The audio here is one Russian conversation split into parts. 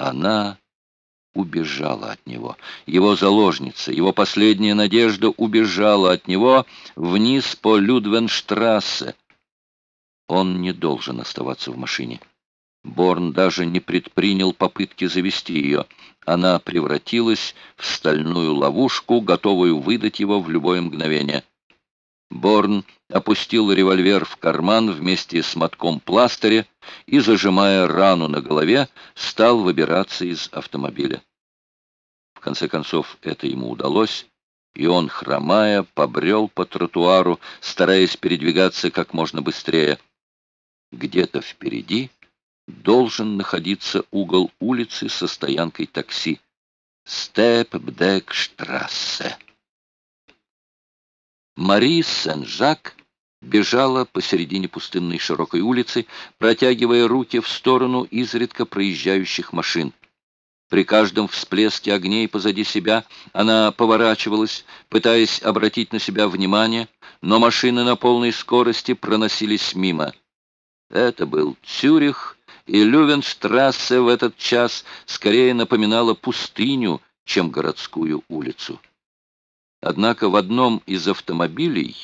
Она убежала от него. Его заложница, его последняя надежда убежала от него вниз по Людвенштрассе. Он не должен оставаться в машине. Борн даже не предпринял попытки завести ее. Она превратилась в стальную ловушку, готовую выдать его в любое мгновение. Борн опустил револьвер в карман вместе с мотком пластыря и, зажимая рану на голове, стал выбираться из автомобиля. В конце концов, это ему удалось, и он, хромая, побрел по тротуару, стараясь передвигаться как можно быстрее. Где-то впереди должен находиться угол улицы со стоянкой такси. Степ-Бдек-Штрассе. Мари Сен-Жак бежала посередине пустынной широкой улицы, протягивая руки в сторону изредка проезжающих машин. При каждом всплеске огней позади себя она поворачивалась, пытаясь обратить на себя внимание, но машины на полной скорости проносились мимо. Это был Цюрих, и Лювенштрассе в этот час скорее напоминала пустыню, чем городскую улицу. Однако в одном из автомобилей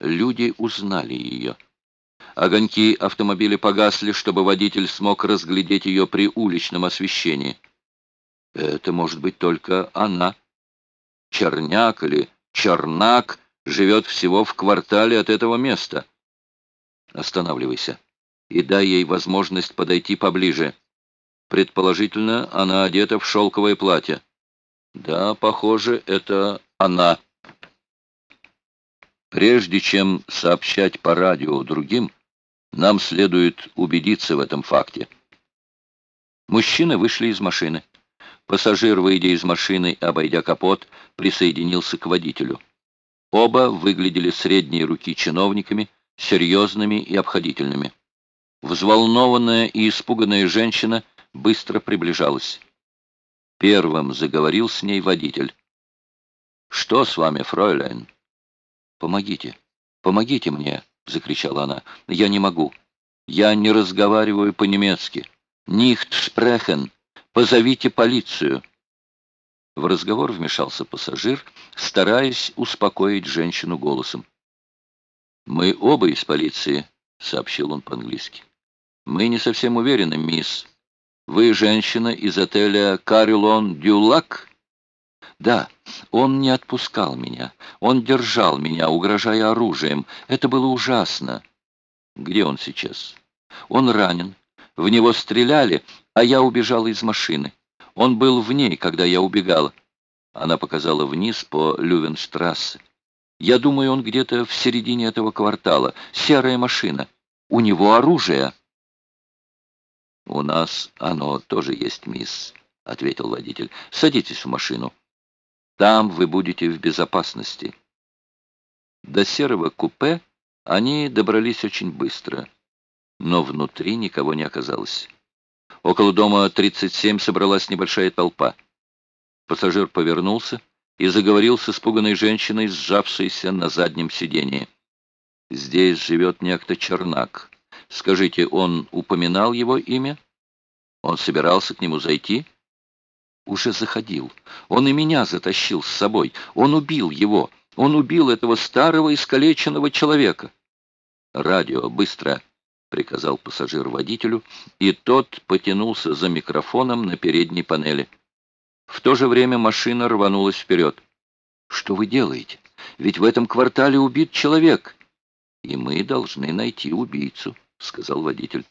люди узнали ее. Огоньки автомобиля погасли, чтобы водитель смог разглядеть ее при уличном освещении. Это может быть только она. Черняк или Чернак живет всего в квартале от этого места. Останавливайся и дай ей возможность подойти поближе. Предположительно, она одета в шелковое платье. Да, похоже, это она. Прежде чем сообщать по радио другим, нам следует убедиться в этом факте. Мужчины вышли из машины. Пассажир, выйдя из машины, обойдя капот, присоединился к водителю. Оба выглядели средней руки чиновниками, серьезными и обходительными. Взволнованная и испуганная женщина быстро приближалась. Первым заговорил с ней водитель. «Что с вами, фройлен?» «Помогите, помогите мне!» — закричала она. «Я не могу. Я не разговариваю по-немецки. Нихт шпрехен. Позовите полицию!» В разговор вмешался пассажир, стараясь успокоить женщину голосом. «Мы оба из полиции», — сообщил он по-английски. «Мы не совсем уверены, мисс. Вы женщина из отеля «Карилон Дюлак»?» «Да, он не отпускал меня. Он держал меня, угрожая оружием. Это было ужасно». «Где он сейчас?» «Он ранен. В него стреляли, а я убежала из машины. Он был в ней, когда я убегала. Она показала вниз по Лювенштрассе. Я думаю, он где-то в середине этого квартала. Серая машина. У него оружие. «У нас оно тоже есть, мисс», — ответил водитель. «Садитесь в машину. Там вы будете в безопасности». До серого купе они добрались очень быстро, но внутри никого не оказалось. Около дома 37 собралась небольшая толпа. Пассажир повернулся и заговорил с испуганной женщиной, сжавшейся на заднем сидении. «Здесь живет некто Чернак. Скажите, он упоминал его имя? Он собирался к нему зайти?» «Уже заходил. Он и меня затащил с собой. Он убил его. Он убил этого старого искалеченного человека». «Радио, быстро!» — приказал пассажир водителю, и тот потянулся за микрофоном на передней панели. В то же время машина рванулась вперед. «Что вы делаете? Ведь в этом квартале убит человек!» «И мы должны найти убийцу», — сказал водитель.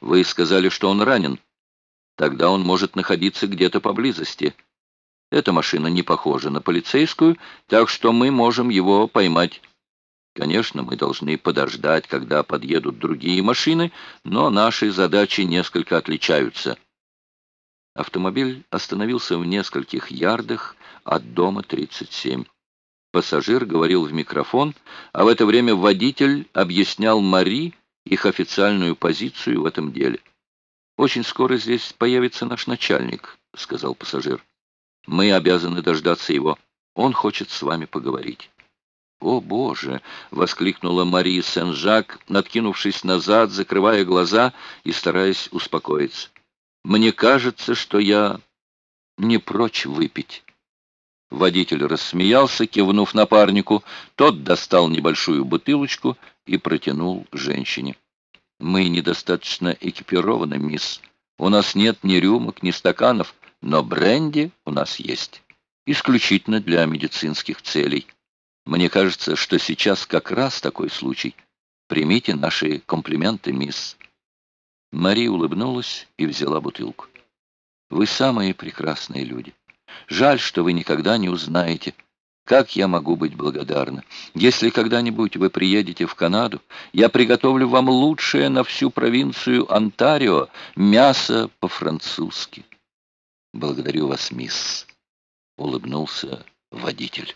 «Вы сказали, что он ранен. Тогда он может находиться где-то поблизости. Эта машина не похожа на полицейскую, так что мы можем его поймать». Конечно, мы должны подождать, когда подъедут другие машины, но наши задачи несколько отличаются. Автомобиль остановился в нескольких ярдах от дома 37. Пассажир говорил в микрофон, а в это время водитель объяснял Мари их официальную позицию в этом деле. «Очень скоро здесь появится наш начальник», — сказал пассажир. «Мы обязаны дождаться его. Он хочет с вами поговорить». «О, Боже!» — воскликнула Мария Сен-Жак, откинувшись назад, закрывая глаза и стараясь успокоиться. Мне кажется, что я не прочь выпить». Водитель рассмеялся, кивнув напарнику. Тот достал небольшую бутылочку и протянул женщине. «Мы недостаточно экипированы, мисс. У нас нет ни рюмок, ни стаканов, но бренди у нас есть. Исключительно для медицинских целей. Мне кажется, что сейчас как раз такой случай. Примите наши комплименты, мисс». Мари улыбнулась и взяла бутылку. «Вы самые прекрасные люди. Жаль, что вы никогда не узнаете, как я могу быть благодарна. Если когда-нибудь вы приедете в Канаду, я приготовлю вам лучшее на всю провинцию Онтарио мясо по-французски. Благодарю вас, мисс, — улыбнулся водитель.